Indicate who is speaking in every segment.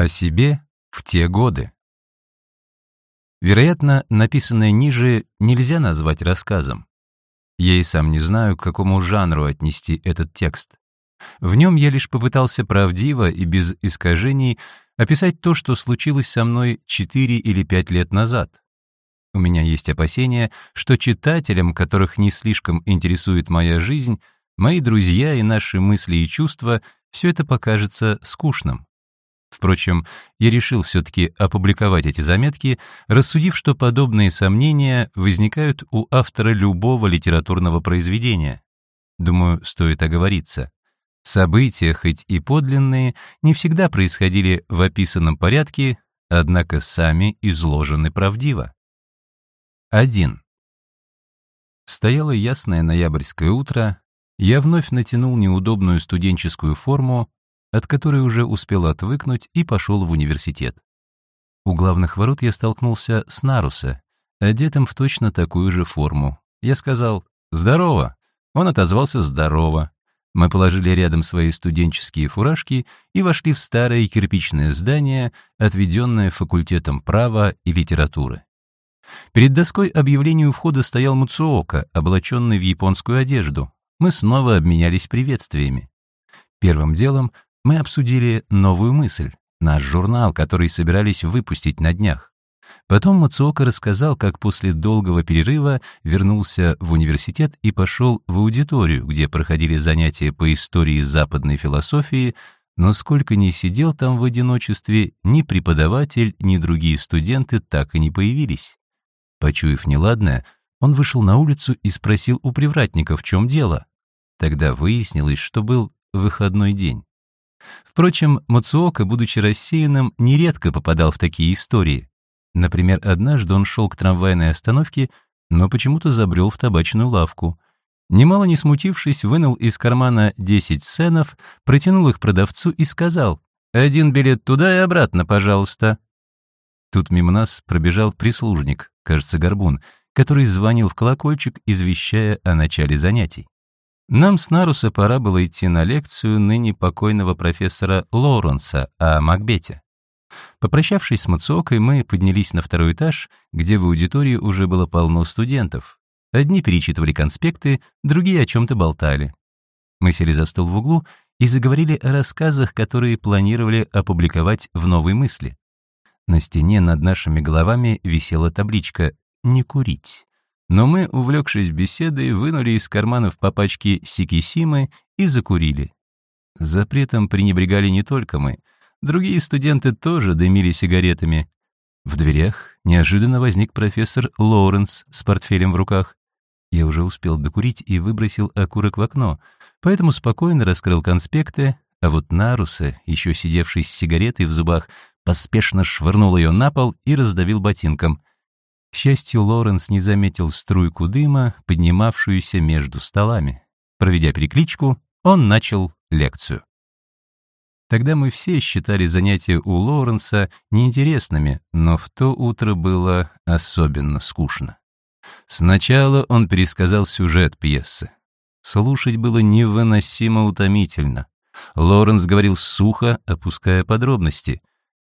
Speaker 1: О себе в те годы. Вероятно, написанное ниже нельзя назвать рассказом. Я и сам не знаю, к какому жанру отнести этот текст. В нем я лишь попытался правдиво и без искажений описать то, что случилось со мной 4 или 5 лет назад. У меня есть опасения, что читателям, которых не слишком интересует моя жизнь, мои друзья и наши мысли и чувства, все это покажется скучным. Впрочем, я решил все-таки опубликовать эти заметки, рассудив, что подобные сомнения возникают у автора любого литературного произведения. Думаю, стоит оговориться. События, хоть и подлинные, не всегда происходили в описанном порядке, однако сами изложены правдиво. 1. Стояло ясное ноябрьское утро, я вновь натянул неудобную студенческую форму, от которой уже успел отвыкнуть и пошел в университет. У главных ворот я столкнулся с Наруса, одетым в точно такую же форму. Я сказал «Здорово!» Он отозвался «Здорово!» Мы положили рядом свои студенческие фуражки и вошли в старое кирпичное здание, отведенное факультетом права и литературы. Перед доской объявления у входа стоял Муцуока, облаченный в японскую одежду. Мы снова обменялись приветствиями. Первым делом мы обсудили новую мысль, наш журнал, который собирались выпустить на днях. Потом Мацуока рассказал, как после долгого перерыва вернулся в университет и пошел в аудиторию, где проходили занятия по истории западной философии, но сколько ни сидел там в одиночестве, ни преподаватель, ни другие студенты так и не появились. Почуяв неладное, он вышел на улицу и спросил у привратника, в чем дело. Тогда выяснилось, что был выходной день. Впрочем, Мацуока, будучи рассеянным, нередко попадал в такие истории. Например, однажды он шел к трамвайной остановке, но почему-то забрел в табачную лавку. Немало не смутившись, вынул из кармана 10 сценов, протянул их продавцу и сказал «Один билет туда и обратно, пожалуйста». Тут мимо нас пробежал прислужник, кажется, Горбун, который звонил в колокольчик, извещая о начале занятий. Нам с Наруса пора было идти на лекцию ныне покойного профессора Лоуренса о Макбете. Попрощавшись с Мацуокой, мы поднялись на второй этаж, где в аудитории уже было полно студентов. Одни перечитывали конспекты, другие о чем-то болтали. Мы сели за стол в углу и заговорили о рассказах, которые планировали опубликовать в «Новой мысли». На стене над нашими головами висела табличка «Не курить». Но мы, увлекшись беседой, вынули из карманов по пачке сикисимы и закурили. Запретом пренебрегали не только мы. Другие студенты тоже дымили сигаретами. В дверях неожиданно возник профессор Лоуренс с портфелем в руках. Я уже успел докурить и выбросил окурок в окно, поэтому спокойно раскрыл конспекты, а вот Наруса, еще сидевший с сигаретой в зубах, поспешно швырнул ее на пол и раздавил ботинком. К счастью, Лоренс не заметил струйку дыма, поднимавшуюся между столами. Проведя перекличку, он начал лекцию. Тогда мы все считали занятия у Лоренса неинтересными, но в то утро было особенно скучно. Сначала он пересказал сюжет пьесы. Слушать было невыносимо утомительно. Лоренс говорил сухо, опуская подробности.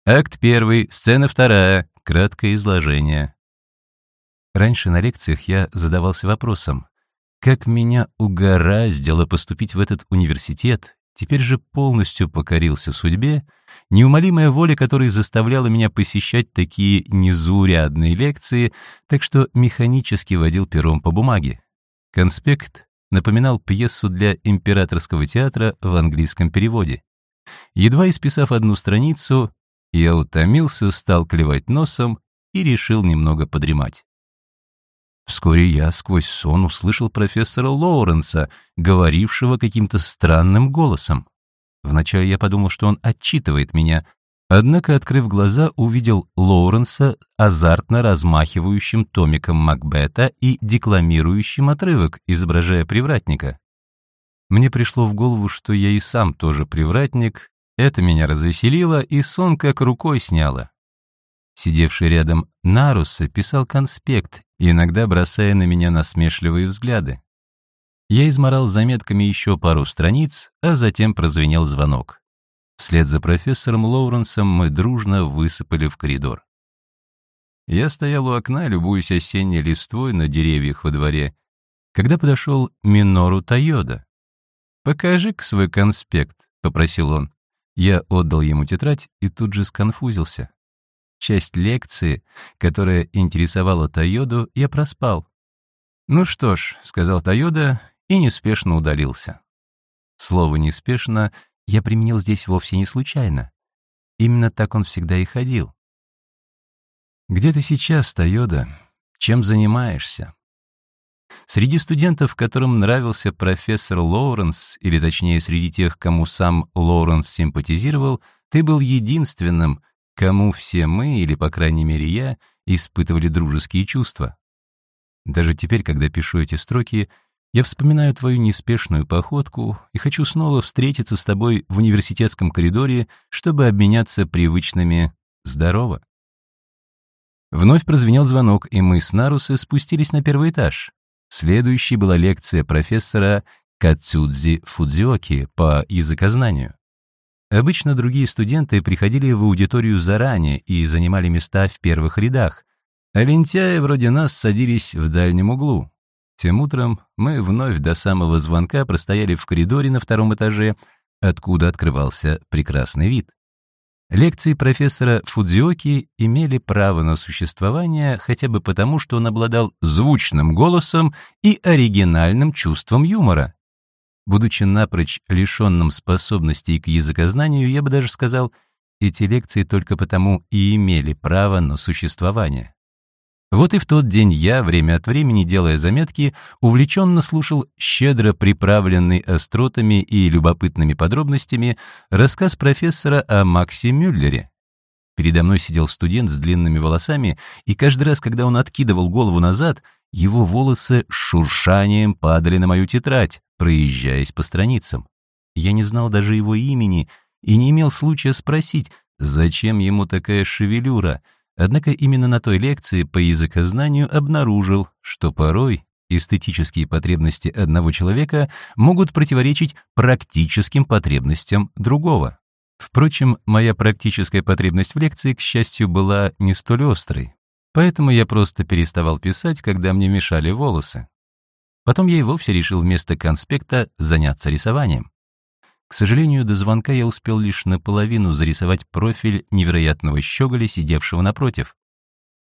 Speaker 1: Акт первый, сцена вторая, краткое изложение. Раньше на лекциях я задавался вопросом, как меня угораздило поступить в этот университет, теперь же полностью покорился судьбе, неумолимая воля которой заставляла меня посещать такие незаурядные лекции, так что механически водил пером по бумаге. Конспект напоминал пьесу для императорского театра в английском переводе. Едва исписав одну страницу, я утомился, стал клевать носом и решил немного подремать. Вскоре я сквозь сон услышал профессора Лоуренса, говорившего каким-то странным голосом. Вначале я подумал, что он отчитывает меня, однако, открыв глаза, увидел Лоуренса, азартно размахивающим томиком Макбета и декламирующим отрывок, изображая привратника. Мне пришло в голову, что я и сам тоже привратник, это меня развеселило, и сон как рукой сняло. Сидевший рядом Наруса писал конспект, иногда бросая на меня насмешливые взгляды. Я изморал заметками еще пару страниц, а затем прозвенел звонок. Вслед за профессором Лоуренсом мы дружно высыпали в коридор. Я стоял у окна, любуясь осенней листвой на деревьях во дворе, когда подошел Минору Тойода. «Покажи-ка свой конспект», — попросил он. Я отдал ему тетрадь и тут же сконфузился. Часть лекции, которая интересовала Тойоду, я проспал. «Ну что ж», — сказал Тойода и неспешно удалился. Слово «неспешно» я применил здесь вовсе не случайно. Именно так он всегда и ходил. «Где ты сейчас, Тойода? Чем занимаешься?» Среди студентов, которым нравился профессор Лоуренс, или точнее среди тех, кому сам Лоуренс симпатизировал, ты был единственным, кому все мы, или по крайней мере я, испытывали дружеские чувства. Даже теперь, когда пишу эти строки, я вспоминаю твою неспешную походку и хочу снова встретиться с тобой в университетском коридоре, чтобы обменяться привычными «здорово». Вновь прозвенел звонок, и мы с Нарусы спустились на первый этаж. Следующей была лекция профессора Кацудзи Фудзиоки по языкознанию. Обычно другие студенты приходили в аудиторию заранее и занимали места в первых рядах, а лентяи вроде нас садились в дальнем углу. Тем утром мы вновь до самого звонка простояли в коридоре на втором этаже, откуда открывался прекрасный вид. Лекции профессора Фудзиоки имели право на существование хотя бы потому, что он обладал звучным голосом и оригинальным чувством юмора. Будучи напрочь лишенным способностей к языкознанию, я бы даже сказал, эти лекции только потому и имели право на существование. Вот и в тот день я, время от времени делая заметки, увлеченно слушал щедро приправленный остротами и любопытными подробностями рассказ профессора о Максе Мюллере. Передо мной сидел студент с длинными волосами, и каждый раз, когда он откидывал голову назад, его волосы шуршанием падали на мою тетрадь, проезжаясь по страницам. Я не знал даже его имени и не имел случая спросить, зачем ему такая шевелюра — Однако именно на той лекции по языкознанию обнаружил, что порой эстетические потребности одного человека могут противоречить практическим потребностям другого. Впрочем, моя практическая потребность в лекции, к счастью, была не столь острой, поэтому я просто переставал писать, когда мне мешали волосы. Потом я и вовсе решил вместо конспекта заняться рисованием. К сожалению, до звонка я успел лишь наполовину зарисовать профиль невероятного щеголя, сидевшего напротив.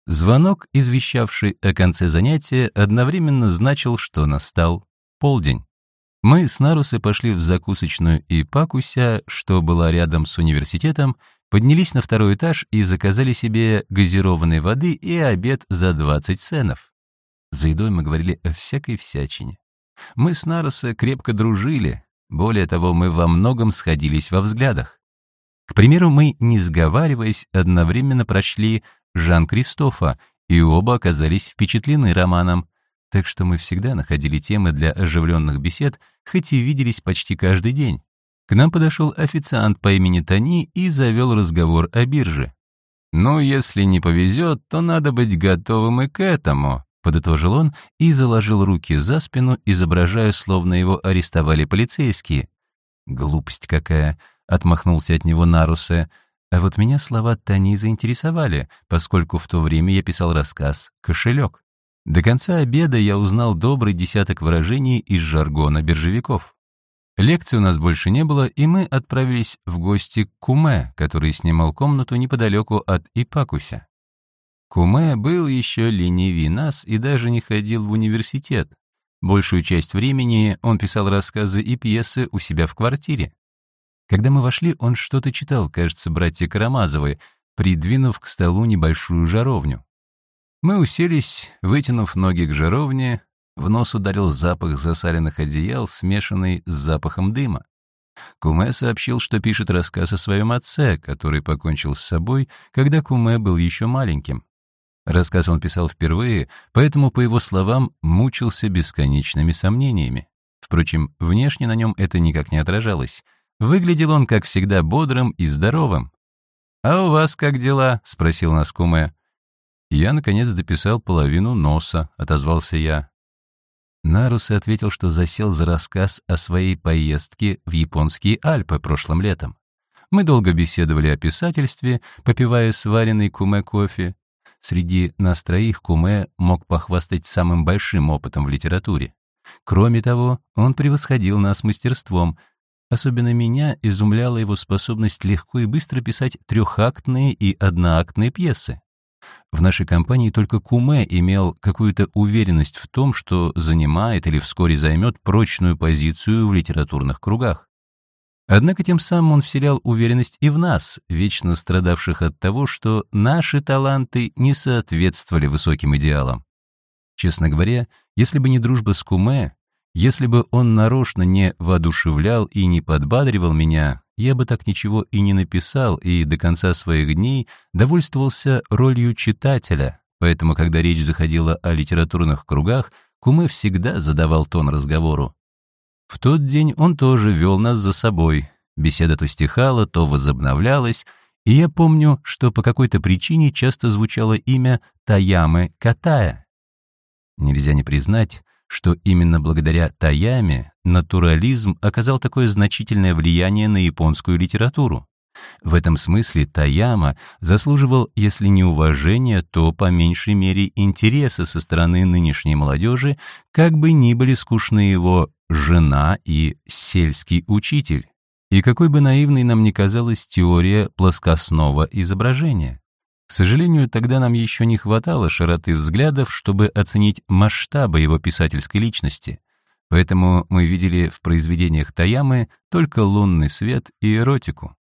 Speaker 1: Звонок, извещавший о конце занятия, одновременно значил, что настал полдень. Мы с Нарусы пошли в закусочную Ипакуся, что была рядом с университетом, поднялись на второй этаж и заказали себе газированной воды и обед за 20 ценов. За едой мы говорили о всякой всячине. Мы с Нарусой крепко дружили, более того, мы во многом сходились во взглядах. К примеру, мы, не сговариваясь, одновременно прочли Жан-Кристофа, и оба оказались впечатлены романом, так что мы всегда находили темы для оживленных бесед, хоть и виделись почти каждый день. К нам подошел официант по имени Тони и завел разговор о бирже. «Ну, если не повезет, то надо быть готовым и к этому», подытожил он и заложил руки за спину, изображая, словно его арестовали полицейские. «Глупость какая!» — отмахнулся от него Нарусе. А вот меня слова Тани заинтересовали, поскольку в то время я писал рассказ «Кошелек». До конца обеда я узнал добрый десяток выражений из жаргона биржевиков. Лекции у нас больше не было, и мы отправились в гости к Куме, который снимал комнату неподалеку от Ипакуся. Куме был еще ленивее нас и даже не ходил в университет. Большую часть времени он писал рассказы и пьесы у себя в квартире. Когда мы вошли, он что-то читал, кажется, братья Карамазовы, придвинув к столу небольшую жаровню. Мы уселись, вытянув ноги к жаровне, в нос ударил запах засаленных одеял, смешанный с запахом дыма. Куме сообщил, что пишет рассказ о своем отце, который покончил с собой, когда Куме был еще маленьким. Рассказ он писал впервые, поэтому, по его словам, мучился бесконечными сомнениями. Впрочем, внешне на нем это никак не отражалось. Выглядел он, как всегда, бодрым и здоровым. «А у вас как дела?» — спросил нас Куме. «Я, наконец, дописал половину носа», — отозвался я. Нарус ответил, что засел за рассказ о своей поездке в японские Альпы прошлым летом. Мы долго беседовали о писательстве, попивая сваренный куме кофе. Среди нас троих куме мог похвастать самым большим опытом в литературе. Кроме того, он превосходил нас мастерством. Особенно меня изумляла его способность легко и быстро писать трехактные и одноактные пьесы. В нашей компании только Куме имел какую-то уверенность в том, что занимает или вскоре займет прочную позицию в литературных кругах. Однако тем самым он вселял уверенность и в нас, вечно страдавших от того, что наши таланты не соответствовали высоким идеалам. Честно говоря, если бы не дружба с Куме, если бы он нарочно не воодушевлял и не подбадривал меня, я бы так ничего и не написал и до конца своих дней довольствовался ролью читателя, поэтому, когда речь заходила о литературных кругах, Куме всегда задавал тон разговору. В тот день он тоже вел нас за собой. Беседа то стихала, то возобновлялась, и я помню, что по какой-то причине часто звучало имя Таямы Катая. Нельзя не признать, что именно благодаря Таяме натурализм оказал такое значительное влияние на японскую литературу. В этом смысле Таяма заслуживал, если не уважения, то по меньшей мере интереса со стороны нынешней молодежи, как бы ни были скучны его жена и сельский учитель. И какой бы наивной нам ни казалась теория плоскостного изображения. К сожалению, тогда нам еще не хватало широты взглядов, чтобы оценить масштабы его писательской личности. Поэтому мы видели в произведениях Таямы только лунный свет и эротику.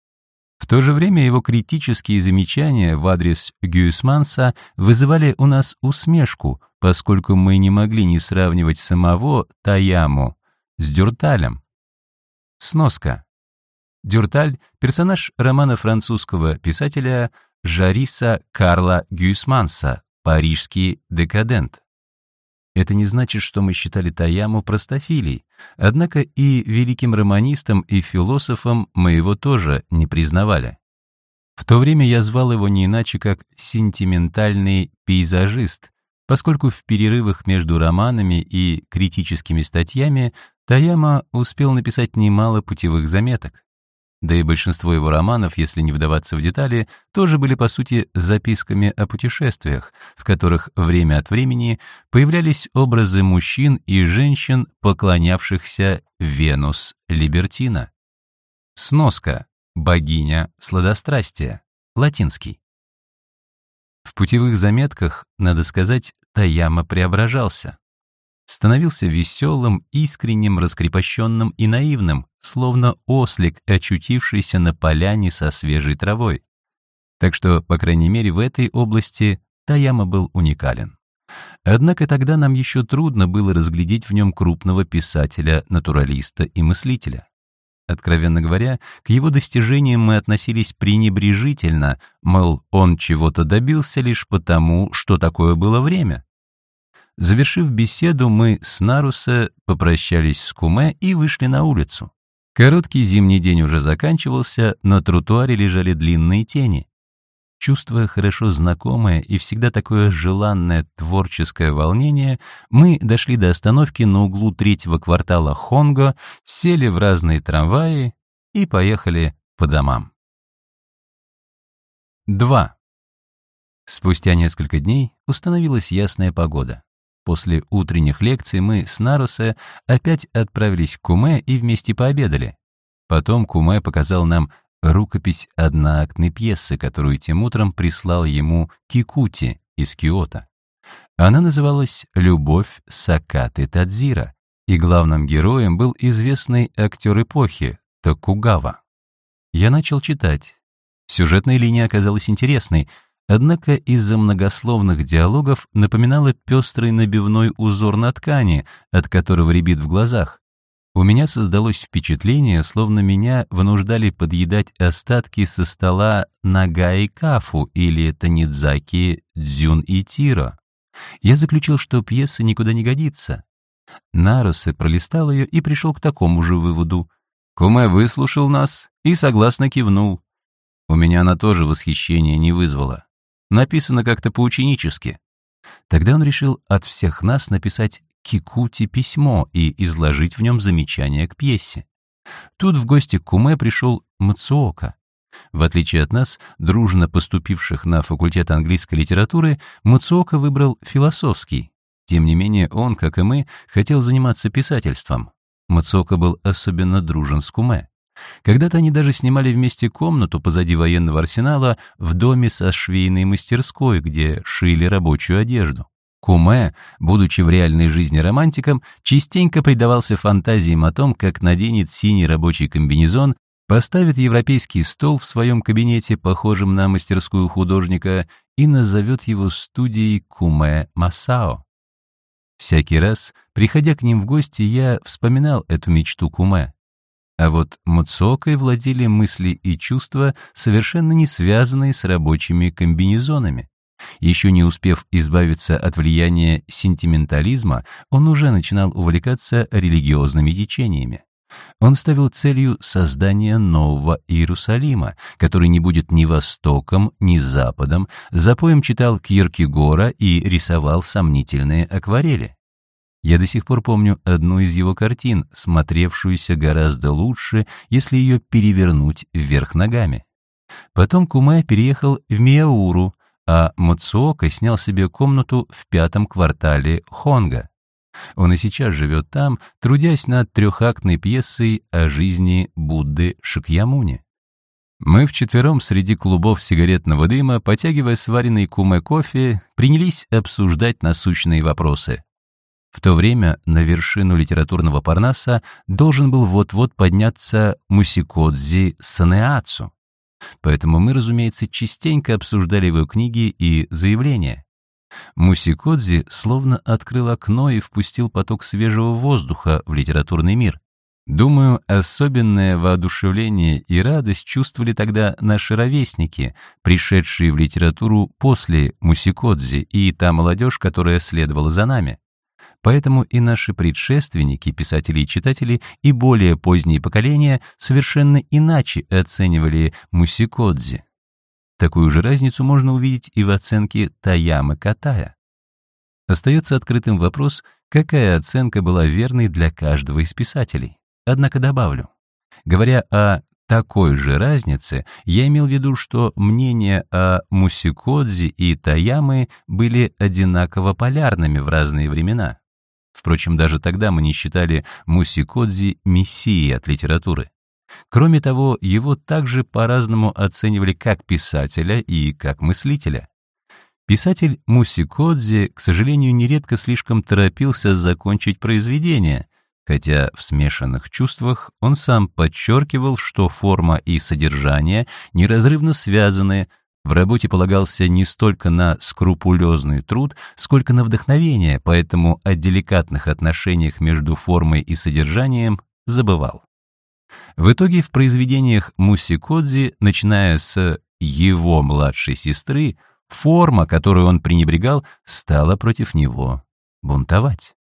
Speaker 1: То же время его критические замечания в адрес Гюйсманса вызывали у нас усмешку, поскольку мы не могли не сравнивать самого Таяму с Дюрталем. Сноска. Дюрталь — персонаж романа французского писателя Жариса Карла Гюйсманса «Парижский декадент». Это не значит, что мы считали Таяму простофилей, однако и великим романистом и философом мы его тоже не признавали. В то время я звал его не иначе, как сентиментальный пейзажист, поскольку в перерывах между романами и критическими статьями Таяма успел написать немало путевых заметок. Да и большинство его романов, если не вдаваться в детали, тоже были, по сути, записками о путешествиях, в которых время от времени появлялись образы мужчин и женщин, поклонявшихся Венус Либертина. Сноска. Богиня сладострастия. Латинский. В путевых заметках, надо сказать, Таяма преображался становился веселым, искренним, раскрепощенным и наивным, словно ослик, очутившийся на поляне со свежей травой. Так что, по крайней мере, в этой области Таяма был уникален. Однако тогда нам еще трудно было разглядеть в нем крупного писателя, натуралиста и мыслителя. Откровенно говоря, к его достижениям мы относились пренебрежительно, мол, он чего-то добился лишь потому, что такое было время. Завершив беседу, мы с Наруса попрощались с Куме и вышли на улицу. Короткий зимний день уже заканчивался, на тротуаре лежали длинные тени. Чувствуя хорошо знакомое и всегда такое желанное творческое волнение, мы дошли до остановки на углу третьего квартала Хонго, сели в разные трамваи и поехали по домам. 2. Спустя несколько дней установилась ясная погода. После утренних лекций мы с Нарусе опять отправились к Куме и вместе пообедали. Потом Куме показал нам рукопись одноактной пьесы, которую тем утром прислал ему Кикути из Киото. Она называлась «Любовь Сакаты Тадзира», и главным героем был известный актер эпохи Токугава. Я начал читать. Сюжетная линия оказалась интересной — однако из-за многословных диалогов напоминала пестрый набивной узор на ткани, от которого рябит в глазах. У меня создалось впечатление, словно меня вынуждали подъедать остатки со стола Нагаи Кафу или Танидзаки Дзюн и Тиро. Я заключил, что пьеса никуда не годится. Нарусе пролистал ее и пришел к такому же выводу. Куме выслушал нас и согласно кивнул. У меня она тоже восхищение не вызвала. Написано как-то поученически. Тогда он решил от всех нас написать Кикути письмо и изложить в нем замечания к пьесе. Тут в гости к Куме пришел Мацуока. В отличие от нас, дружно поступивших на факультет английской литературы, Муцуока выбрал философский. Тем не менее, он, как и мы, хотел заниматься писательством. Муцуока был особенно дружен с Куме. Когда-то они даже снимали вместе комнату позади военного арсенала в доме со швейной мастерской, где шили рабочую одежду. Куме, будучи в реальной жизни романтиком, частенько предавался фантазиям о том, как наденет синий рабочий комбинезон, поставит европейский стол в своем кабинете, похожем на мастерскую художника, и назовет его студией Куме Масао. Всякий раз, приходя к ним в гости, я вспоминал эту мечту Куме. А вот Муцокой владели мысли и чувства, совершенно не связанные с рабочими комбинезонами. Еще не успев избавиться от влияния сентиментализма, он уже начинал увлекаться религиозными течениями. Он ставил целью создание нового Иерусалима, который не будет ни Востоком, ни Западом, запоем читал Киркегора и рисовал сомнительные акварели. Я до сих пор помню одну из его картин, смотревшуюся гораздо лучше, если ее перевернуть вверх ногами. Потом Кумай переехал в Мияуру, а Мацуока снял себе комнату в пятом квартале Хонга. Он и сейчас живет там, трудясь над трехактной пьесой о жизни Будды Шакьямуни. Мы вчетвером среди клубов сигаретного дыма, потягивая сваренный куме кофе, принялись обсуждать насущные вопросы. В то время на вершину литературного парнаса должен был вот-вот подняться Мусикодзи Санеацу. Поэтому мы, разумеется, частенько обсуждали его книги и заявления. Мусикодзи словно открыл окно и впустил поток свежего воздуха в литературный мир. Думаю, особенное воодушевление и радость чувствовали тогда наши ровесники, пришедшие в литературу после Мусикодзи, и та молодежь, которая следовала за нами. Поэтому и наши предшественники, писатели и читатели, и более поздние поколения совершенно иначе оценивали Мусикодзи. Такую же разницу можно увидеть и в оценке Таямы Катая. Остается открытым вопрос, какая оценка была верной для каждого из писателей. Однако добавлю, говоря о такой же разнице, я имел в виду, что мнения о Мусикодзи и Таямы были одинаково полярными в разные времена. Впрочем, даже тогда мы не считали Мусикодзи мессией от литературы. Кроме того, его также по-разному оценивали как писателя и как мыслителя. Писатель Мусикодзе, к сожалению, нередко слишком торопился закончить произведение, хотя в смешанных чувствах он сам подчеркивал, что форма и содержание неразрывно связаны, в работе полагался не столько на скрупулезный труд, сколько на вдохновение, поэтому о деликатных отношениях между формой и содержанием забывал. В итоге в произведениях Мусикодзи, начиная с его младшей сестры, форма, которую он пренебрегал, стала против него бунтовать.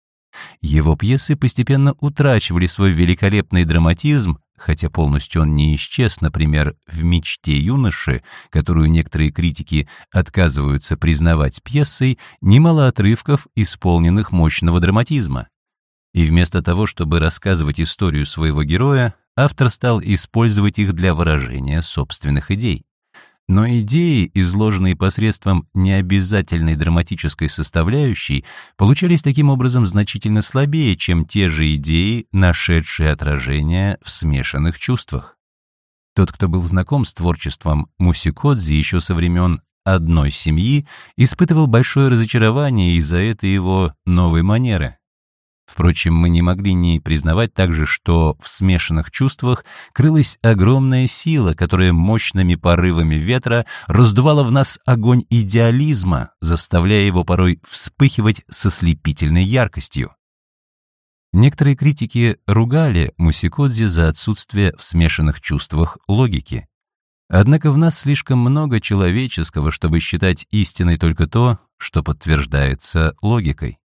Speaker 1: Его пьесы постепенно утрачивали свой великолепный драматизм, хотя полностью он не исчез, например, в «Мечте юноши», которую некоторые критики отказываются признавать пьесой, немало отрывков, исполненных мощного драматизма. И вместо того, чтобы рассказывать историю своего героя, автор стал использовать их для выражения собственных идей. Но идеи, изложенные посредством необязательной драматической составляющей, получались таким образом значительно слабее, чем те же идеи, нашедшие отражение в смешанных чувствах. Тот, кто был знаком с творчеством Мусикодзи еще со времен одной семьи, испытывал большое разочарование из-за этой его новой манеры. Впрочем, мы не могли не признавать также, что в смешанных чувствах крылась огромная сила, которая мощными порывами ветра раздувала в нас огонь идеализма, заставляя его порой вспыхивать со слепительной яркостью. Некоторые критики ругали Мусикодзи за отсутствие в смешанных чувствах логики. Однако в нас слишком много человеческого, чтобы считать истиной только то, что подтверждается логикой.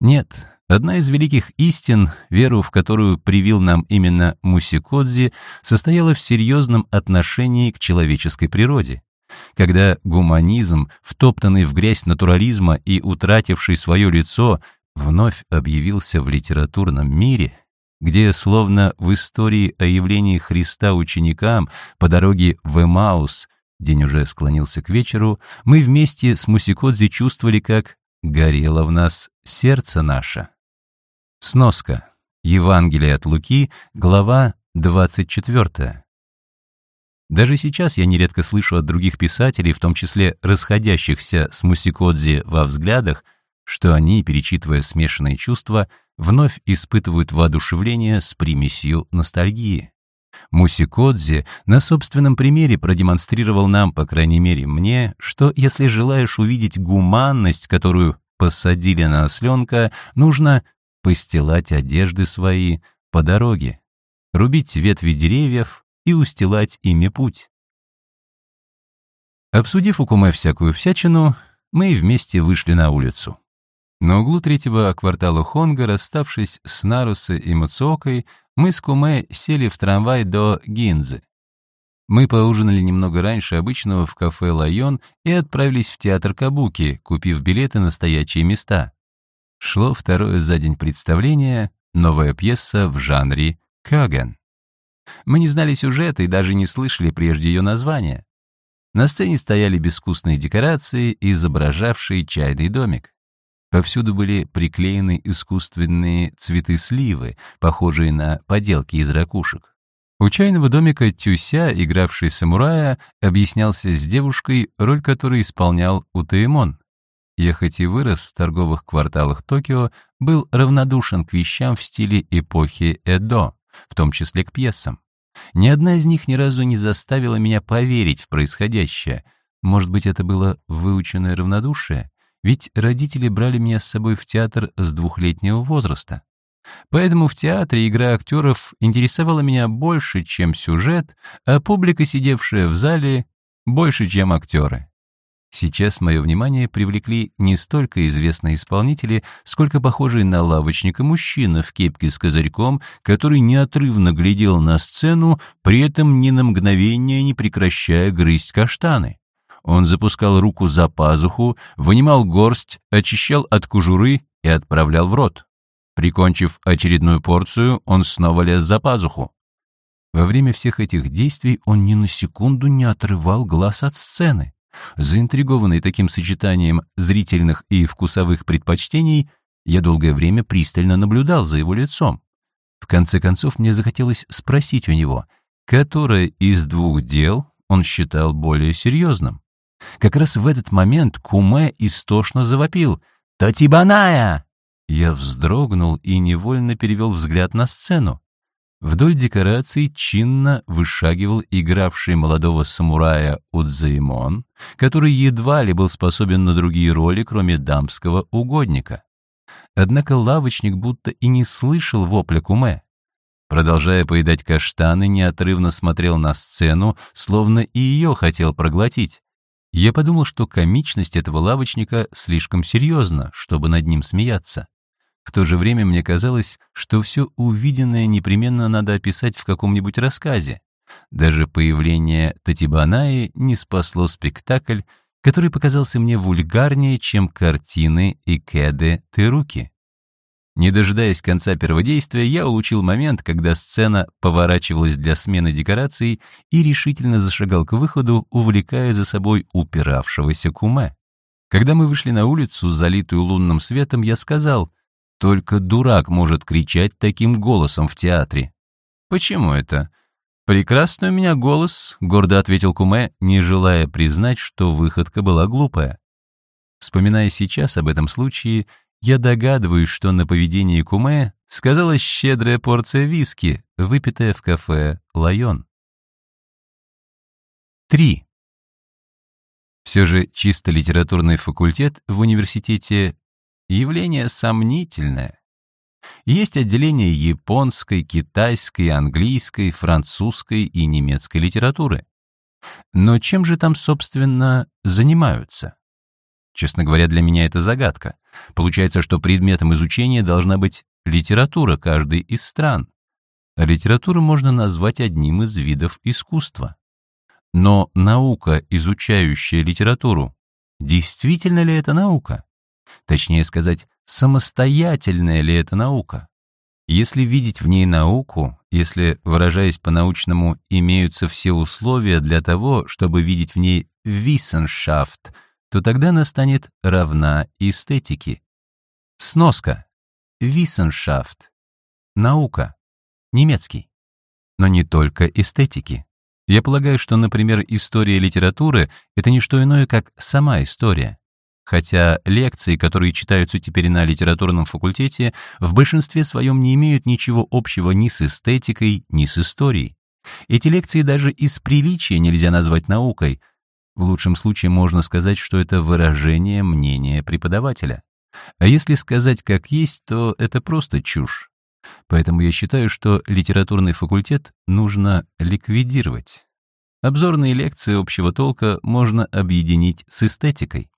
Speaker 1: Нет, Одна из великих истин, веру в которую привил нам именно Мусикодзи, состояла в серьезном отношении к человеческой природе. Когда гуманизм, втоптанный в грязь натурализма и утративший свое лицо, вновь объявился в литературном мире, где, словно в истории о явлении Христа ученикам по дороге в Эмаус, день уже склонился к вечеру, мы вместе с Мусикодзи чувствовали, как горело в нас сердце наше. Сноска. Евангелие от Луки, глава 24. Даже сейчас я нередко слышу от других писателей, в том числе расходящихся с Мусикодзи во взглядах, что они, перечитывая смешанные чувства, вновь испытывают воодушевление с примесью ностальгии. Мусикодзи на собственном примере продемонстрировал нам, по крайней мере мне, что если желаешь увидеть гуманность, которую посадили на осленка, нужно постилать одежды свои по дороге, рубить ветви деревьев и устилать ими путь. Обсудив у Куме всякую всячину, мы вместе вышли на улицу. На углу третьего квартала Хонга, расставшись с Нарусы и Мацуокой, мы с Куме сели в трамвай до Гинзы. Мы поужинали немного раньше обычного в кафе «Лайон» и отправились в театр Кабуки, купив билеты на стоячие места. Шло второе за день представление, новая пьеса в жанре «Кёген». Мы не знали сюжета и даже не слышали прежде ее названия. На сцене стояли безвкусные декорации, изображавшие чайный домик. Повсюду были приклеены искусственные цветы сливы, похожие на поделки из ракушек. У чайного домика Тюся, игравший самурая, объяснялся с девушкой, роль которой исполнял Утаэмон. Я хоть и вырос в торговых кварталах Токио, был равнодушен к вещам в стиле эпохи Эдо, в том числе к пьесам. Ни одна из них ни разу не заставила меня поверить в происходящее. Может быть, это было выученное равнодушие? Ведь родители брали меня с собой в театр с двухлетнего возраста. Поэтому в театре игра актеров интересовала меня больше, чем сюжет, а публика, сидевшая в зале, больше, чем актеры. Сейчас мое внимание привлекли не столько известные исполнители, сколько похожие на лавочника мужчина в кепке с козырьком, который неотрывно глядел на сцену, при этом ни на мгновение не прекращая грызть каштаны. Он запускал руку за пазуху, вынимал горсть, очищал от кожуры и отправлял в рот. Прикончив очередную порцию, он снова лез за пазуху. Во время всех этих действий он ни на секунду не отрывал глаз от сцены. Заинтригованный таким сочетанием зрительных и вкусовых предпочтений, я долгое время пристально наблюдал за его лицом. В конце концов, мне захотелось спросить у него, которое из двух дел он считал более серьезным. Как раз в этот момент Куме истошно завопил «Татибаная!». Я вздрогнул и невольно перевел взгляд на сцену. Вдоль декораций чинно вышагивал игравший молодого самурая Удзаимон, который едва ли был способен на другие роли, кроме дамского угодника. Однако лавочник будто и не слышал вопля Куме. Продолжая поедать каштаны, неотрывно смотрел на сцену, словно и ее хотел проглотить. Я подумал, что комичность этого лавочника слишком серьезна, чтобы над ним смеяться. В то же время мне казалось, что все увиденное непременно надо описать в каком-нибудь рассказе. Даже появление Татибанаи не спасло спектакль, который показался мне вульгарнее, чем картины и кеды Теруки. Не дожидаясь конца первого действия, я улучил момент, когда сцена поворачивалась для смены декораций и решительно зашагал к выходу, увлекая за собой упиравшегося куме. Когда мы вышли на улицу, залитую лунным светом, я сказал, «Только дурак может кричать таким голосом в театре». «Почему это?» «Прекрасный у меня голос», — гордо ответил Куме, не желая признать, что выходка была глупая. Вспоминая сейчас об этом случае, я догадываюсь, что на поведении Куме сказалась щедрая порция виски, выпитая в кафе «Лайон». 3. Все же чисто литературный факультет в университете — явление сомнительное. Есть отделение японской, китайской, английской, французской и немецкой литературы. Но чем же там, собственно, занимаются? Честно говоря, для меня это загадка. Получается, что предметом изучения должна быть литература каждой из стран. Литературу можно назвать одним из видов искусства. Но наука, изучающая литературу, действительно ли это наука? Точнее сказать, самостоятельная ли это наука? Если видеть в ней науку, если, выражаясь по-научному, имеются все условия для того, чтобы видеть в ней Wissenschaft, то тогда она станет равна эстетике. Сноска. Wissenschaft. Наука. Немецкий. Но не только эстетики. Я полагаю, что, например, история литературы — это не что иное, как сама история. Хотя лекции, которые читаются теперь на литературном факультете, в большинстве своем не имеют ничего общего ни с эстетикой, ни с историей. Эти лекции даже из приличия нельзя назвать наукой. В лучшем случае можно сказать, что это выражение мнения преподавателя. А если сказать как есть, то это просто чушь. Поэтому я считаю, что литературный факультет нужно ликвидировать. Обзорные лекции общего толка можно объединить с эстетикой.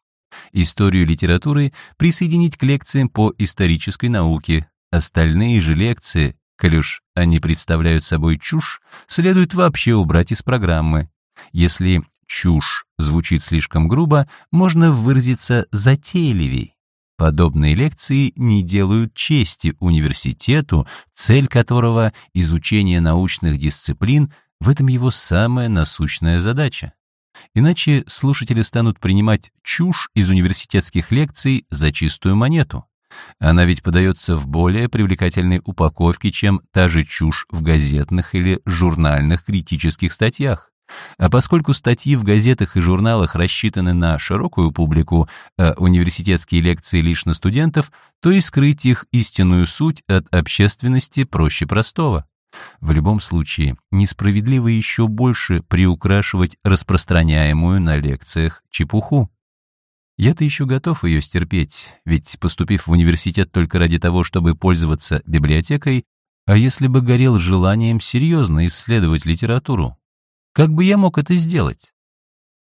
Speaker 1: Историю литературы присоединить к лекциям по исторической науке. Остальные же лекции, коль уж они представляют собой чушь, следует вообще убрать из программы. Если чушь звучит слишком грубо, можно выразиться затейливей. Подобные лекции не делают чести университету, цель которого — изучение научных дисциплин, в этом его самая насущная задача. Иначе слушатели станут принимать чушь из университетских лекций за чистую монету. Она ведь подается в более привлекательной упаковке, чем та же чушь в газетных или журнальных критических статьях. А поскольку статьи в газетах и журналах рассчитаны на широкую публику, а университетские лекции лишь на студентов, то и скрыть их истинную суть от общественности проще простого. В любом случае, несправедливо еще больше приукрашивать распространяемую на лекциях чепуху. Я-то еще готов ее стерпеть, ведь, поступив в университет только ради того, чтобы пользоваться библиотекой, а если бы горел желанием серьезно исследовать литературу, как бы я мог это сделать?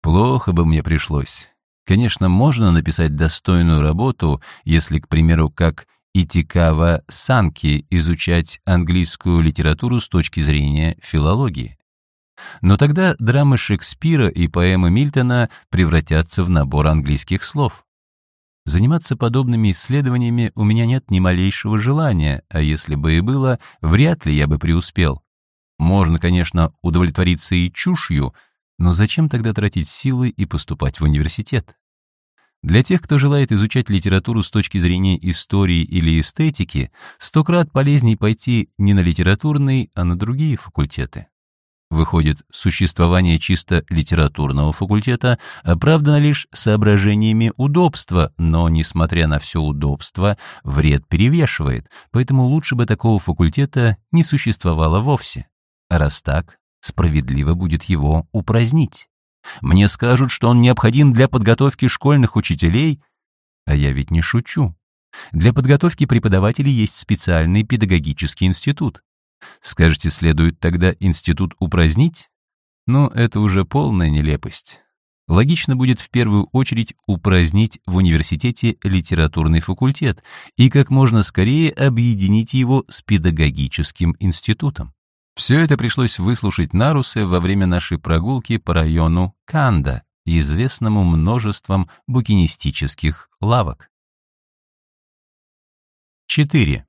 Speaker 1: Плохо бы мне пришлось. Конечно, можно написать достойную работу, если, к примеру, как Итикава Санки изучать английскую литературу с точки зрения филологии. Но тогда драмы Шекспира и поэмы Мильтона превратятся в набор английских слов. Заниматься подобными исследованиями у меня нет ни малейшего желания, а если бы и было, вряд ли я бы преуспел. Можно, конечно, удовлетвориться и чушью, но зачем тогда тратить силы и поступать в университет? Для тех, кто желает изучать литературу с точки зрения истории или эстетики, сто крат полезней пойти не на литературный, а на другие факультеты. Выходит, существование чисто литературного факультета оправдано лишь соображениями удобства, но, несмотря на все удобство, вред перевешивает, поэтому лучше бы такого факультета не существовало вовсе. А раз так, справедливо будет его упразднить. Мне скажут, что он необходим для подготовки школьных учителей, а я ведь не шучу. Для подготовки преподавателей есть специальный педагогический институт. Скажете, следует тогда институт упразднить? Ну, это уже полная нелепость. Логично будет в первую очередь упразднить в университете литературный факультет и как можно скорее объединить его с педагогическим институтом. Все это пришлось выслушать Нарусе во время нашей прогулки по району Канда, известному множеством букинистических лавок. 4.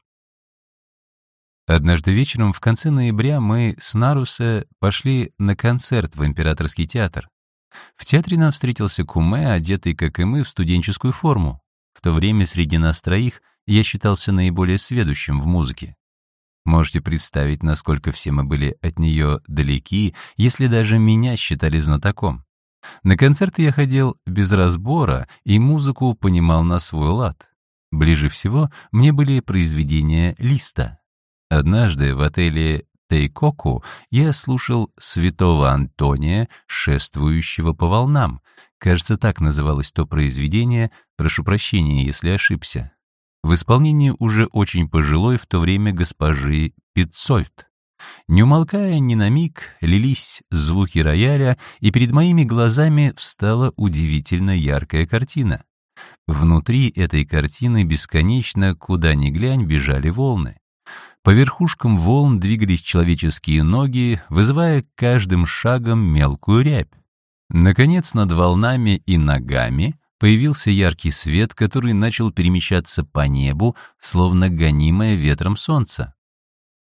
Speaker 1: Однажды вечером в конце ноября мы с Нарусе пошли на концерт в Императорский театр. В театре нам встретился Куме, одетый, как и мы, в студенческую форму. В то время среди нас троих я считался наиболее сведущим в музыке. Можете представить, насколько все мы были от нее далеки, если даже меня считали знатоком. На концерты я ходил без разбора и музыку понимал на свой лад. Ближе всего мне были произведения Листа. Однажды в отеле Тейкоку я слушал святого Антония, шествующего по волнам. Кажется, так называлось то произведение, прошу прощения, если ошибся в исполнении уже очень пожилой в то время госпожи Пиццольт. Не умолкая ни на миг, лились звуки рояля, и перед моими глазами встала удивительно яркая картина. Внутри этой картины бесконечно, куда ни глянь, бежали волны. По верхушкам волн двигались человеческие ноги, вызывая каждым шагом мелкую рябь. Наконец, над волнами и ногами появился яркий свет, который начал перемещаться по небу, словно гонимое ветром солнце.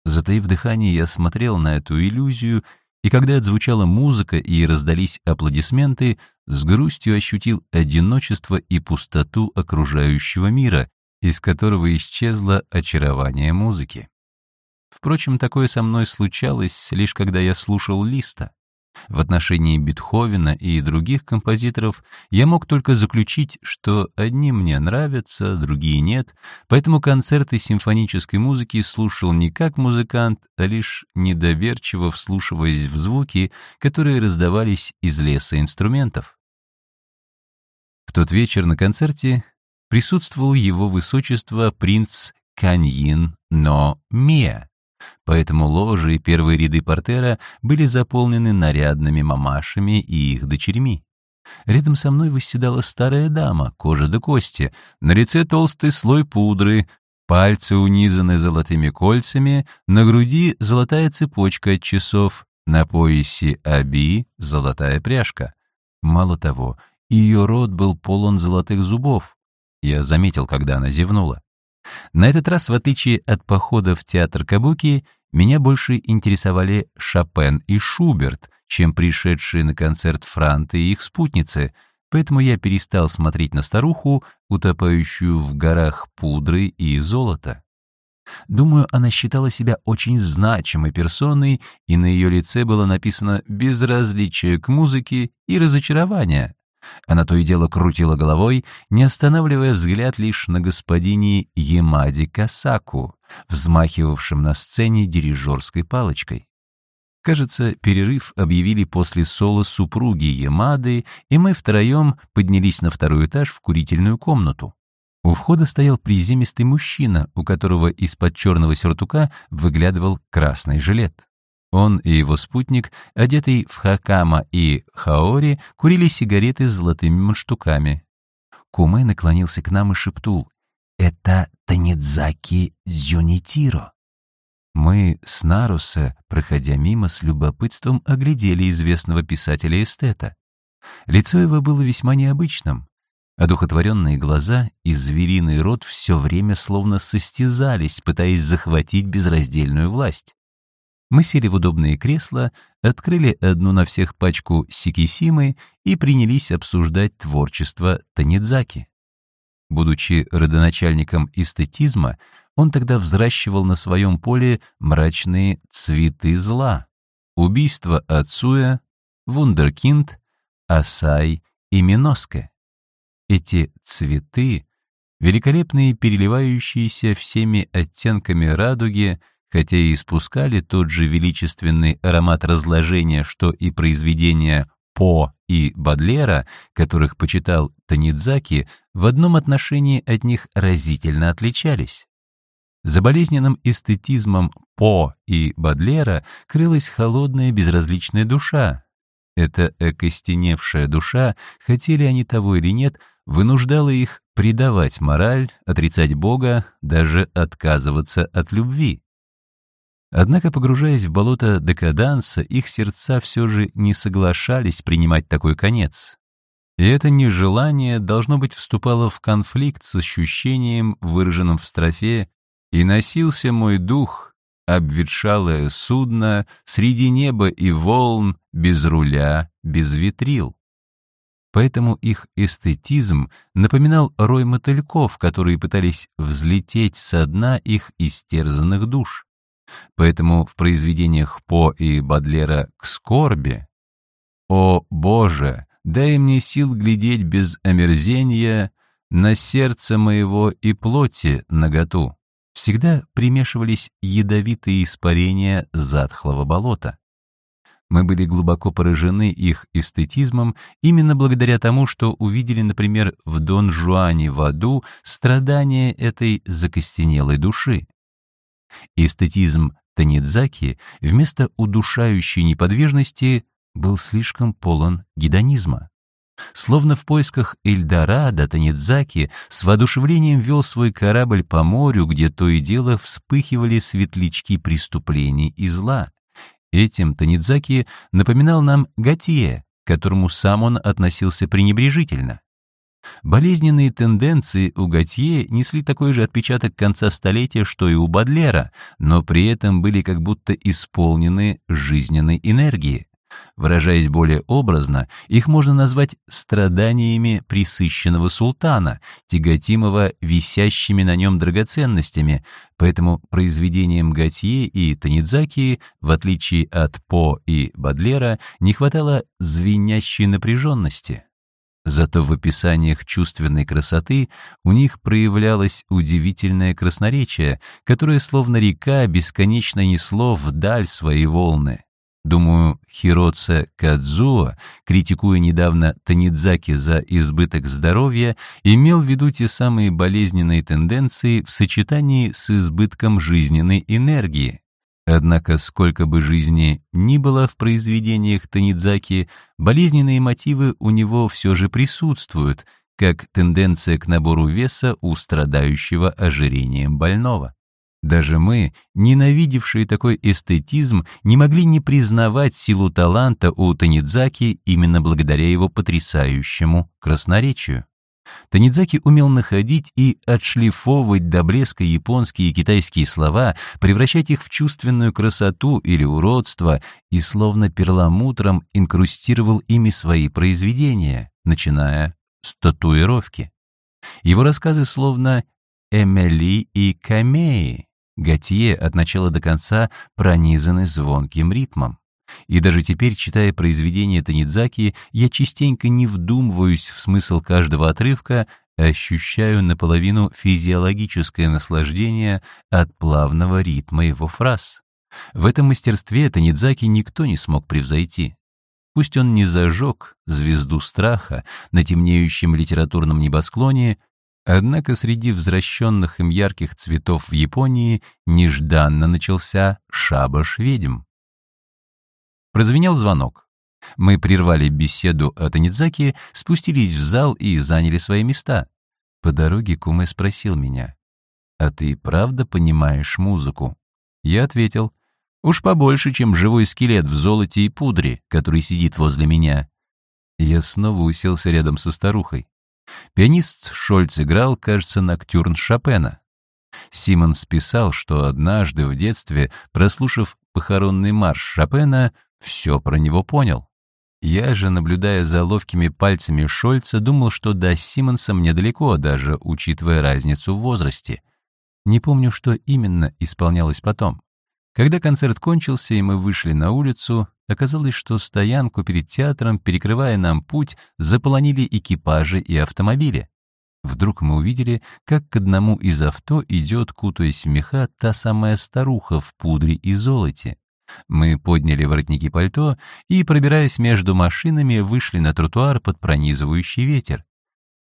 Speaker 1: Затаив дыхание, я смотрел на эту иллюзию, и когда отзвучала музыка и раздались аплодисменты, с грустью ощутил одиночество и пустоту окружающего мира, из которого исчезло очарование музыки. Впрочем, такое со мной случалось лишь когда я слушал Листа. В отношении Бетховена и других композиторов я мог только заключить, что одни мне нравятся, другие нет, поэтому концерты симфонической музыки слушал не как музыкант, а лишь недоверчиво вслушиваясь в звуки, которые раздавались из леса инструментов. В тот вечер на концерте присутствовал его высочество принц Каньин Но Мия, Поэтому ложи и первые ряды портера были заполнены нарядными мамашами и их дочерьми. Рядом со мной восседала старая дама, кожа до кости, на лице толстый слой пудры, пальцы унизаны золотыми кольцами, на груди золотая цепочка от часов, на поясе аби золотая пряжка. Мало того, ее рот был полон золотых зубов. Я заметил, когда она зевнула. На этот раз, в отличие от похода в театр Кабуки, меня больше интересовали Шопен и Шуберт, чем пришедшие на концерт Франты и их спутницы, поэтому я перестал смотреть на старуху, утопающую в горах пудры и золота. Думаю, она считала себя очень значимой персоной, и на ее лице было написано «безразличие к музыке» и «разочарование». Она то и дело крутила головой, не останавливая взгляд лишь на господине Ямади Касаку, взмахивавшем на сцене дирижерской палочкой. Кажется, перерыв объявили после соло супруги Ямады, и мы втроем поднялись на второй этаж в курительную комнату. У входа стоял приземистый мужчина, у которого из-под черного сюртука выглядывал красный жилет. Он и его спутник, одетый в хакама и хаори, курили сигареты с золотыми мундштуками. Куме наклонился к нам и шептул «Это Танидзаки Дзюнитиро». Мы с Наруса, проходя мимо, с любопытством оглядели известного писателя-эстета. Лицо его было весьма необычным. Одухотворенные глаза и звериный рот все время словно состязались, пытаясь захватить безраздельную власть. Мы сели в удобные кресла, открыли одну на всех пачку сикисимы и принялись обсуждать творчество Танидзаки. Будучи родоначальником эстетизма, он тогда взращивал на своем поле мрачные цветы зла. Убийство Ацуя, Вундеркинд, Асай и Миноске. Эти цветы, великолепные переливающиеся всеми оттенками радуги, хотя и испускали тот же величественный аромат разложения, что и произведения По и Бадлера, которых почитал Танидзаки, в одном отношении от них разительно отличались. За болезненным эстетизмом По и Бадлера крылась холодная безразличная душа. Эта окостеневшая душа, хотели они того или нет, вынуждала их предавать мораль, отрицать Бога, даже отказываться от любви. Однако, погружаясь в болото декаданса, их сердца все же не соглашались принимать такой конец. И это нежелание, должно быть, вступало в конфликт с ощущением, выраженным в строфе «И носился мой дух, обветшалое судно, среди неба и волн, без руля, без ветрил». Поэтому их эстетизм напоминал рой мотыльков, которые пытались взлететь со дна их истерзанных душ. Поэтому в произведениях По и Бадлера «К скорби» «О, Боже, дай мне сил глядеть без омерзения на сердце моего и плоти наготу» всегда примешивались ядовитые испарения затхлого болота. Мы были глубоко поражены их эстетизмом именно благодаря тому, что увидели, например, в Дон Жуане в аду страдания этой закостенелой души. Эстетизм Танидзаки вместо удушающей неподвижности был слишком полон гедонизма. Словно в поисках Эльдорадо Танидзаки с воодушевлением вел свой корабль по морю, где то и дело вспыхивали светлячки преступлений и зла. Этим Танидзаки напоминал нам Готье, к которому сам он относился пренебрежительно. Болезненные тенденции у Готье несли такой же отпечаток конца столетия, что и у Бадлера, но при этом были как будто исполнены жизненной энергии. Выражаясь более образно, их можно назвать страданиями присыщенного султана, тяготимого висящими на нем драгоценностями, поэтому произведениям Готье и Танидзаки, в отличие от По и Бадлера, не хватало звенящей напряженности. Зато в описаниях чувственной красоты у них проявлялось удивительное красноречие, которое словно река бесконечно несло вдаль свои волны. Думаю, Хироце Кадзуо, критикуя недавно Танидзаки за избыток здоровья, имел в виду те самые болезненные тенденции в сочетании с избытком жизненной энергии. Однако, сколько бы жизни ни было в произведениях Танидзаки, болезненные мотивы у него все же присутствуют, как тенденция к набору веса у страдающего ожирением больного. Даже мы, ненавидевшие такой эстетизм, не могли не признавать силу таланта у Танидзаки именно благодаря его потрясающему красноречию. Танидзаки умел находить и отшлифовывать до блеска японские и китайские слова, превращать их в чувственную красоту или уродство и словно перламутром инкрустировал ими свои произведения, начиная с татуировки. Его рассказы словно Эмели и Камеи, Готье от начала до конца пронизаны звонким ритмом. И даже теперь, читая произведения Танидзаки, я частенько не вдумываюсь в смысл каждого отрывка, а ощущаю наполовину физиологическое наслаждение от плавного ритма его фраз. В этом мастерстве Танидзаки никто не смог превзойти. Пусть он не зажег звезду страха на темнеющем литературном небосклоне, однако среди возвращенных им ярких цветов в Японии нежданно начался шабаш ведьм. Прозвенел звонок. Мы прервали беседу о Танидзаки, спустились в зал и заняли свои места. По дороге Куме спросил меня, «А ты правда понимаешь музыку?» Я ответил, «Уж побольше, чем живой скелет в золоте и пудре, который сидит возле меня». Я снова уселся рядом со старухой. Пианист Шольц играл, кажется, ноктюрн Шопена. Симонс писал, что однажды в детстве, прослушав похоронный марш Шопена, все про него понял. Я же, наблюдая за ловкими пальцами Шольца, думал, что до Симонса мне далеко, даже учитывая разницу в возрасте. Не помню, что именно исполнялось потом. Когда концерт кончился и мы вышли на улицу, оказалось, что стоянку перед театром, перекрывая нам путь, заполонили экипажи и автомобили. Вдруг мы увидели, как к одному из авто идет, кутаясь в меха, та самая старуха в пудре и золоте. Мы подняли воротники пальто и, пробираясь между машинами, вышли на тротуар под пронизывающий ветер.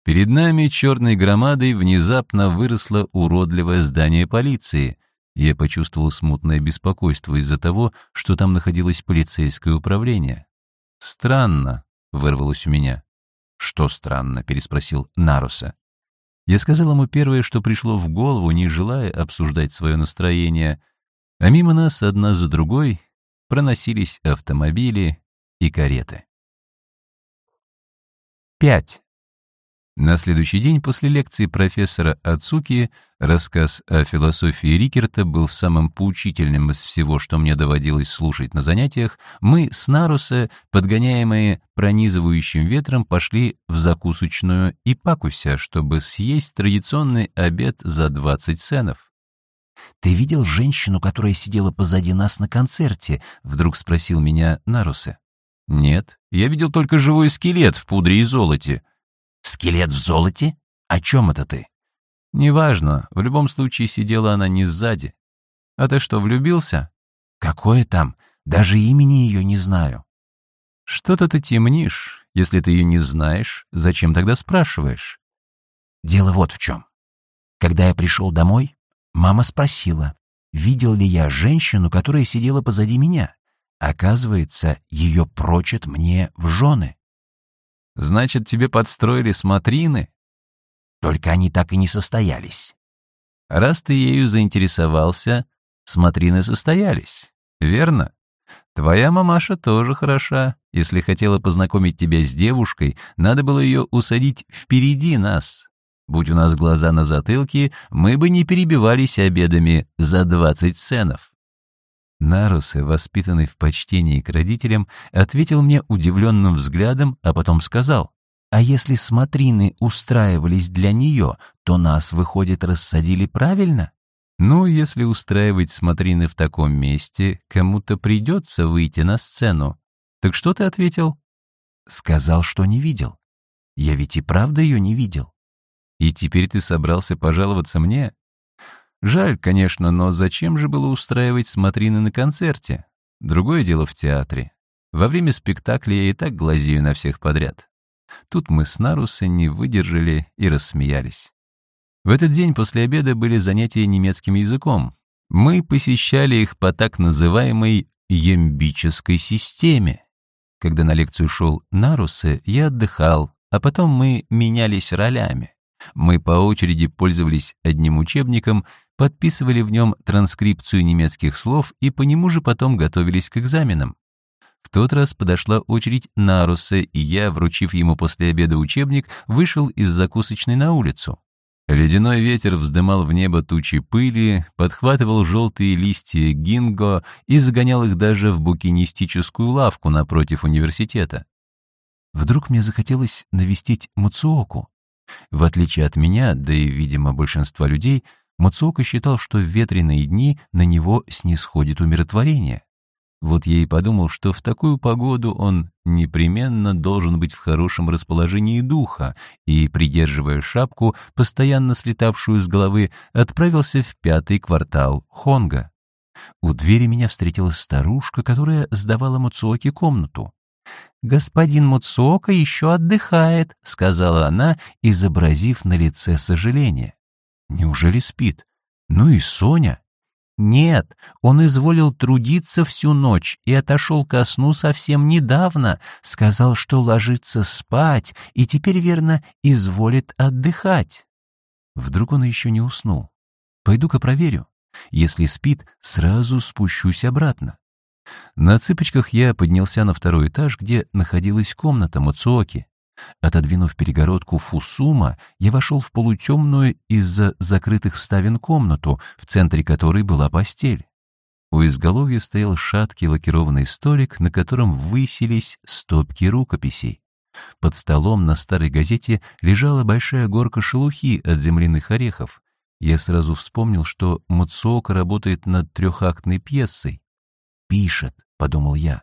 Speaker 1: Перед нами черной громадой внезапно выросло уродливое здание полиции. Я почувствовал смутное беспокойство из-за того, что там находилось полицейское управление. «Странно», — вырвалось у меня. «Что странно?» — переспросил Наруса. Я сказал ему первое, что пришло в голову, не желая обсуждать свое настроение — а мимо нас одна за другой проносились автомобили и кареты. 5. На следующий день после лекции профессора Ацуки рассказ о философии Рикерта был самым поучительным из всего, что мне доводилось слушать на занятиях. Мы с Наруса, подгоняемые пронизывающим ветром, пошли в закусочную Ипакуся, чтобы съесть традиционный обед за 20 сенов.
Speaker 2: «Ты видел женщину, которая сидела позади нас на концерте?» — вдруг спросил меня Нарусе.
Speaker 1: «Нет, я видел только живой скелет в пудре и золоте».
Speaker 2: «Скелет в золоте? О чем это ты?»
Speaker 1: «Неважно, в любом случае сидела она не сзади». «А ты что, влюбился?»
Speaker 2: «Какое там? Даже имени ее не знаю».
Speaker 1: «Что-то ты темнишь. Если ты ее не знаешь, зачем тогда спрашиваешь?»
Speaker 2: «Дело вот в чем. Когда я пришел домой, Мама спросила, видел ли я женщину, которая сидела позади меня. Оказывается, ее прочат мне в жены.
Speaker 1: Значит, тебе подстроили смотрины?
Speaker 2: Только они так и не состоялись.
Speaker 1: Раз ты ею заинтересовался, смотрины состоялись, верно? Твоя мамаша тоже хороша. Если хотела познакомить тебя с девушкой, надо было ее усадить впереди нас. Будь у нас глаза на затылке, мы бы не перебивались обедами за двадцать ценов. Нарусе, воспитанный в почтении к родителям, ответил мне удивленным взглядом, а потом сказал, «А если смотрины устраивались для нее, то нас, выходит, рассадили правильно?» Ну, если устраивать смотрины в таком месте, кому-то придется выйти на сцену. Так что ты ответил?
Speaker 2: Сказал, что не видел. Я ведь и правда ее не видел.
Speaker 1: И теперь ты собрался пожаловаться мне? Жаль, конечно, но зачем же было устраивать смотрины на концерте? Другое дело в театре. Во время спектакля я и так глазею на всех подряд. Тут мы с Нарусой не выдержали и рассмеялись. В этот день после обеда были занятия немецким языком. Мы посещали их по так называемой «ембической системе». Когда на лекцию шел Нарусе, я отдыхал, а потом мы менялись ролями. Мы по очереди пользовались одним учебником, подписывали в нем транскрипцию немецких слов и по нему же потом готовились к экзаменам. В тот раз подошла очередь Наруса, и я, вручив ему после обеда учебник, вышел из закусочной на улицу. Ледяной ветер вздымал в небо тучи пыли, подхватывал желтые листья гинго и загонял их даже в букинистическую лавку напротив университета. Вдруг мне захотелось навестить Муцуоку. В отличие от меня, да и, видимо, большинства людей, Муцуока считал, что в ветреные дни на него снисходит умиротворение. Вот я и подумал, что в такую погоду он непременно должен быть в хорошем расположении духа, и, придерживая шапку, постоянно слетавшую с головы, отправился в пятый квартал Хонга. У двери меня встретила старушка, которая сдавала Муцуоке комнату. «Господин Муцуока еще отдыхает», — сказала она, изобразив на лице сожаление. «Неужели спит? Ну и Соня». Нет, он изволил трудиться всю ночь и отошел ко сну совсем недавно, сказал, что ложится спать и теперь, верно, изволит отдыхать. Вдруг он еще не уснул. Пойду-ка проверю. Если спит, сразу спущусь обратно. На цыпочках я поднялся на второй этаж, где находилась комната Муцуоки. Отодвинув перегородку Фусума, я вошел в полутемную из-за закрытых ставен комнату, в центре которой была постель. У изголовья стоял шаткий лакированный столик, на котором высились стопки рукописей. Под столом на старой газете лежала большая горка шелухи от земляных орехов. Я сразу вспомнил, что Муцуока работает над трехактной пьесой. «Пишет», — подумал я.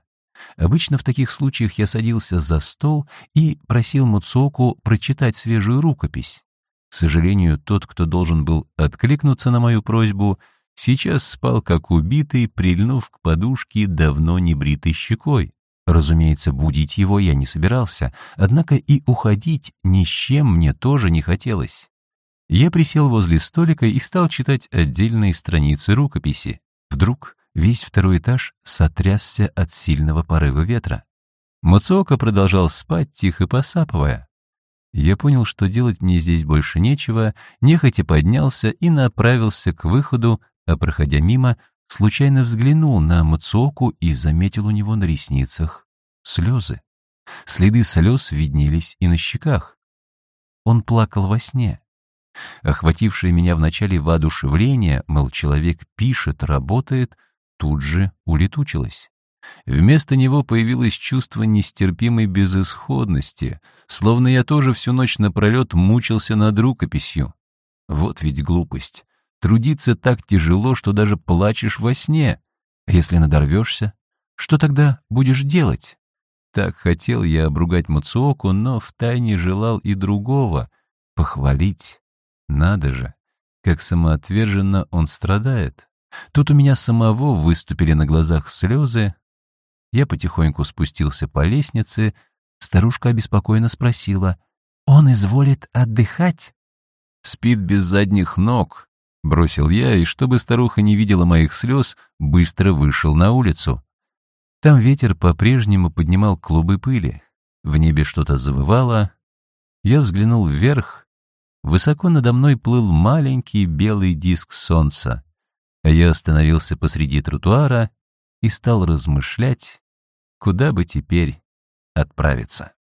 Speaker 1: Обычно в таких случаях я садился за стол и просил Муцоку прочитать свежую рукопись. К сожалению, тот, кто должен был откликнуться на мою просьбу, сейчас спал как убитый, прильнув к подушке давно не бритой щекой. Разумеется, будить его я не собирался, однако и уходить ни с чем мне тоже не хотелось. Я присел возле столика и стал читать отдельные страницы рукописи. Вдруг Весь второй этаж сотрясся от сильного порыва ветра. Муцуока продолжал спать, тихо посапывая. Я понял, что делать мне здесь больше нечего, нехотя поднялся и направился к выходу, а, проходя мимо, случайно взглянул на Муцуоку и заметил у него на ресницах слезы. Следы слез виднелись и на щеках. Он плакал во сне. Охватившее меня вначале воодушевление, мол, человек пишет, работает, тут же улетучилось. Вместо него появилось чувство нестерпимой безысходности, словно я тоже всю ночь напролет мучился над рукописью. Вот ведь глупость. Трудиться так тяжело, что даже плачешь во сне. А если надорвешься, что тогда будешь делать? Так хотел я обругать Мацуоку, но втайне желал и другого — похвалить. Надо же, как самоотверженно он страдает. Тут у меня самого выступили на глазах слезы. Я потихоньку спустился по лестнице. Старушка обеспокоенно спросила, «Он изволит отдыхать?» «Спит без задних ног», — бросил я, и чтобы старуха не видела моих слез, быстро вышел на улицу. Там ветер по-прежнему поднимал клубы пыли. В небе что-то завывало. Я взглянул вверх. Высоко надо мной плыл маленький белый диск солнца а я остановился посреди тротуара и стал размышлять, куда бы теперь отправиться.